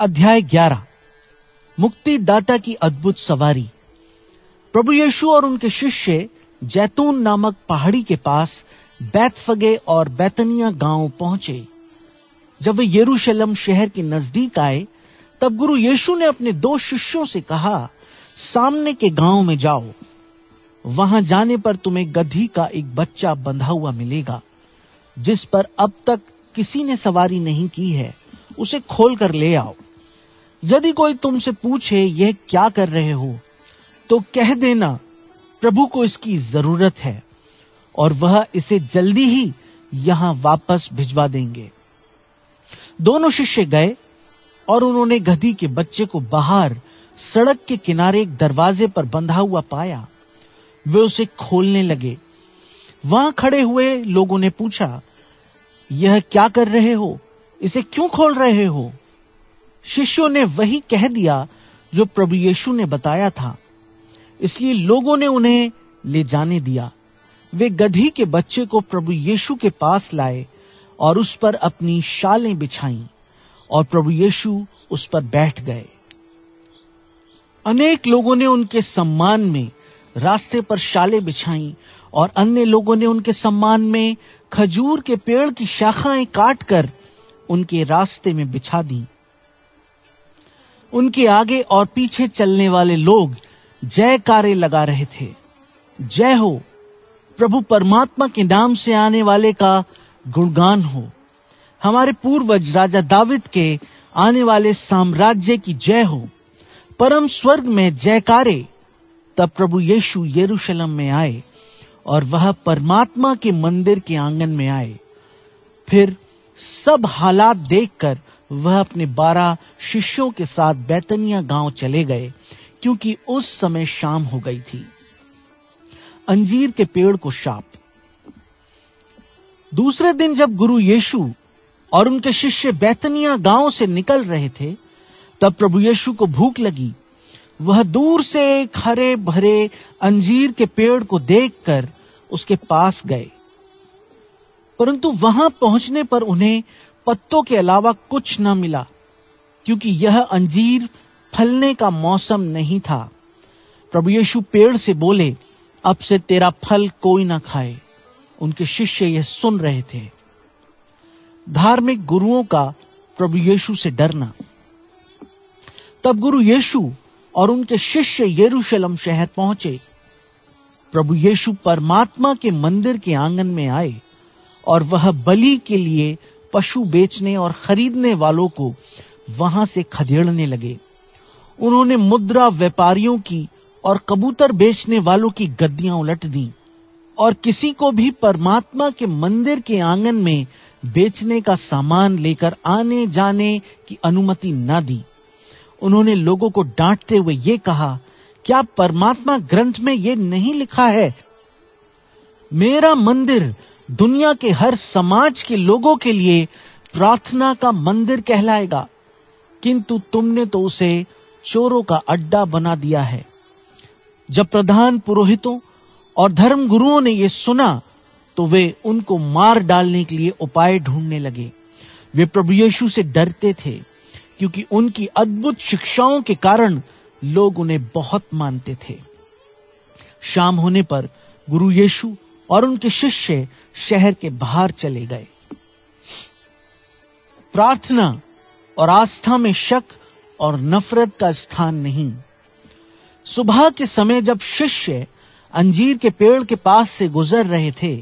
अध्याय ग्यारह मुक्तिदाता की अद्भुत सवारी। प्रभु यीशु और उनके शिष्य जैतून नामक पहाड़ी के पास बैतफगे और बैतनिया गाँव पहुँचे। जब वे यरूशलेम शहर के नज़दीक आए, तब गुरु यीशु ने अपने दो शिष्यों से कहा, सामने के गाँव में जाओ। वहाँ जाने पर तुम्हें गधी का एक बच्चा बंधा हुआ मिलेगा, जिस पर अब तक किसी ने सवारी नहीं की है। उसे खोल कर ले आओ। यदि कोई तुमसे पूछे यह क्या कर रहे हो तो कह देना, प्रभु को इसकी ज़रूरत है, और वह इसे जल्दी ही यहाँ वापस भिजवा देंगे। दोनों शिष्य गए, और उन्होंने गधी के बच्चे को बाहर सड़क के किनारे एक दरवाजे पर बंधा हुआ पाया। वे उसे खोलने लगे। वहाँ खड़े हुए लोगों ने पूछा, यह क्या कर रहे हो? इसे क्यों खोल रहे हो? शिष्यों ने वही कह दिया जो प्रभु यीशु ने बताया था। इसलिए लोगों ने उन्हें ले जाने दिया। वे गधी के बच्चे को प्रभु यीशु के पास लाए और उस पर अपनी शालें बिछाईं और प्रभु यीशु उस पर बैठ गए। अनेक लोगों ने उनके सम्मान में रास्ते पर शालें बिछाई और अन्य लोगों ने उनके सम्मान में खजूर के पेड़ की शाखाएँ काटकर उनके रास्ते में बिछा दी। उनके आगे और पीछे चलने वाले लोग जयकारे लगा रहे थे। जय हो, प्रभु परमात्मा के नाम से आने वाले का गुणगान हो। हमारे पूर्वज राजा दाविद के आने वाले साम्राज्य की जय हो। परम स्वर्ग में जयकारे तब प्रभु यीशु यरूशलेम में आए और वह परमात्मा के मंदिर के आँगन में आए। फिर सब हालात देखकर वह अपने बारह शिष्यों के साथ बैतनिया गाँव चले गए, क्योंकि उस समय शाम हो गई थी। अंजीर के पेड़ को शाप। दूसरे दिन जब गुरु यीशु और उनके शिष्य बैतनिया गाँव से निकल रहे थे, तब प्रभु यीशु को भूख लगी। वह दूर से एक हरे भरे अंजीर के पेड़ को देखकर उसके पास गए। परंतु वहाँ पहुँचने पर उन्हें पत्तों के अलावा कुछ न मिला, क्योंकि यह अंजीर फलने का मौसम नहीं था। प्रभु यीशु पेड़ से बोले, अब से तेरा फल कोई ना खाए। उनके शिष्य यह सुन रहे थे। धार्मिक गुरुओं का प्रभु यीशु से डरना। तब गुरु यीशु और उनके शिष्य यरूशलेम शहर पहुँचे। प्रभु यीशु परमात्मा के मंदिर के आँगन में आए और वह बलि के लिए पशु बेचने और खरीदने वालों को वहाँ से खदेड़ने लगे। उन्होंने मुद्रा व्यापारियों की और कबूतर बेचने वालों की गद्दियाँ उलट दी और किसी को भी परमात्मा के मंदिर के आँगन में बेचने का सामान लेकर आने जाने की अनुमति न दी। उन्होंने लोगों को डांटते हुए ये कहा, क्या परमात्मा ग्रंथ में ये नहीं लिखा है, मेरा मंदिर दुनिया के हर समाज के लोगों के लिए प्रार्थना का मंदिर कहलाएगा। किंतु तुमने तो उसे चोरों का अड्डा बना दिया है। जब प्रधान पुरोहितों और धर्म गुरुओं ने यह सुना तो वे उनको मार डालने के लिए उपाय ढूँढने लगे। वे प्रभु यीशु से डरते थे, क्योंकि उनकी अद्भुत शिक्षाओं के कारण लोग उन्हें बहुत मानते थे। शाम होने पर गुरु यीशु और उनके शिष्य शहर के बाहर चले गए। प्रार्थना और आस्था में शक और नफरत का स्थान नहीं। सुबह के समय जब शिष्य अंजीर के पेड़ के पास से गुजर रहे थे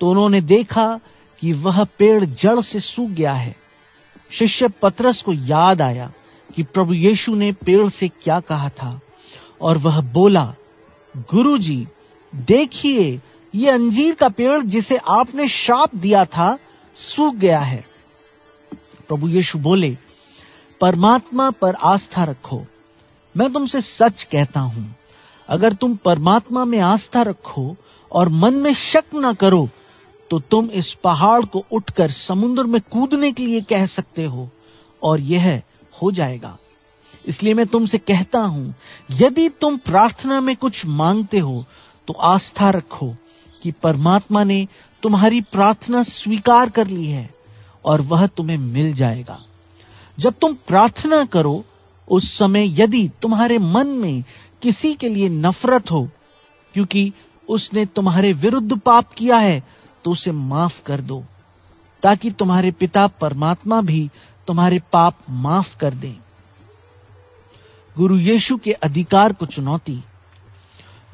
तो उन्होंने देखा कि वह पेड़ जड़ से सूख गया है। शिष्य पत्रस को याद आया कि प्रभु यीशु ने पेड़ से क्या कहा था, और वह बोला, गुरुजी, देखिए ये अंजीर का पेड़ जिसे आपने श्राप दिया था, सूख गया है। प्रभु यीशु बोले, परमात्मा पर आस्था रखो। मैं तुमसे सच कहता हूँ, अगर तुम परमात्मा में आस्था रखो और मन में शक न करो तो तुम इस पहाड़ को उठकर समुद्र में कूदने के लिए कह सकते हो और यह हो जाएगा। इसलिए मैं तुमसे कहता हूँ, यदि तुम प्रार्थना में कुछ मांगते हो तो आस्था रखो कि परमात्मा ने तुम्हारी प्रार्थना स्वीकार कर ली है और वह तुम्हें मिल जाएगा। जब तुम प्रार्थना करो, उस समय यदि तुम्हारे मन में किसी के लिए नफरत हो, क्योंकि उसने तुम्हारे विरुद्ध पाप किया है तो उसे माफ़ कर दो, ताकि तुम्हारे पिता परमात्मा भी तुम्हारे पाप माफ़ कर दें। गुरु यीशु के अधिकार को चुनौती।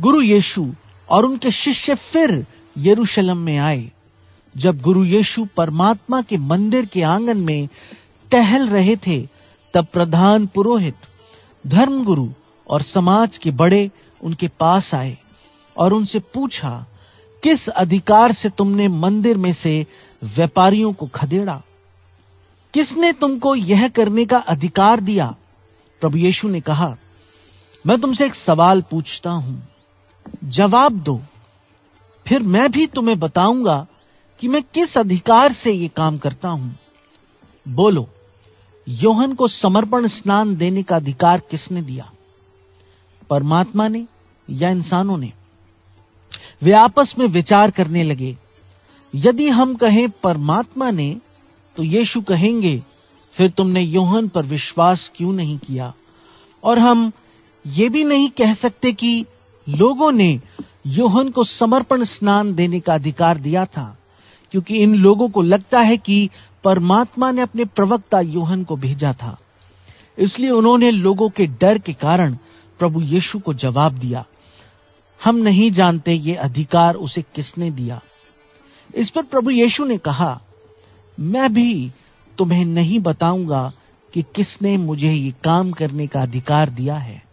गुरु यीशु और उनके शिष्य फिर यरूशलेम में आए, जब गुरु यीशु परमात्मा के मंदिर के आँगन में टहल रहे थे, तब प्रधान पुरोहित, धर्मगुरु और समाज के बड़े उनके पास आए और उनसे पूछा, किस अधिकार से तुमने मंदिर में से व्यापारियों को खदेड़ा? किसने तुमको यह करने का अधिकार दिया? प्रभु यीशु ने कहा, मैं तुमसे एक सवाल पूछता हूँ। जवाब दो। फिर मैं भी तुम्हें बताऊँगा कि मैं किस अधिकार से ये काम करता हूँ। बोलो, योहन को समर्पण स्नान देने का अधिकार किसने दिया? परमात्मा ने या इंसानों ने? वे आपस में विचार करने लगे, यदि हम कहें परमात्मा ने तो यीशु कहेंगे, फिर तुमने योहन पर विश्वास क्यों नहीं किया? और हम ये भी नहीं कह सकते कि लोगों ने योहन को समर्पण स्नान देने का अधिकार दिया था, क्योंकि इन लोगों को लगता है कि परमात्मा ने अपने प्रवक्ता योहन को भेजा था। इसलिए उन्होंने लोगों के डर के कारण प्रभु यीशु को जवाब दिया, हम नहीं जानते ये अधिकार उसे किसने दिया? इस पर प्रभु यीशु ने कहा, मैं भी तुम्हें नहीं बताऊँगा कि किसने मुझे ये काम करने का अधिकार दिया है।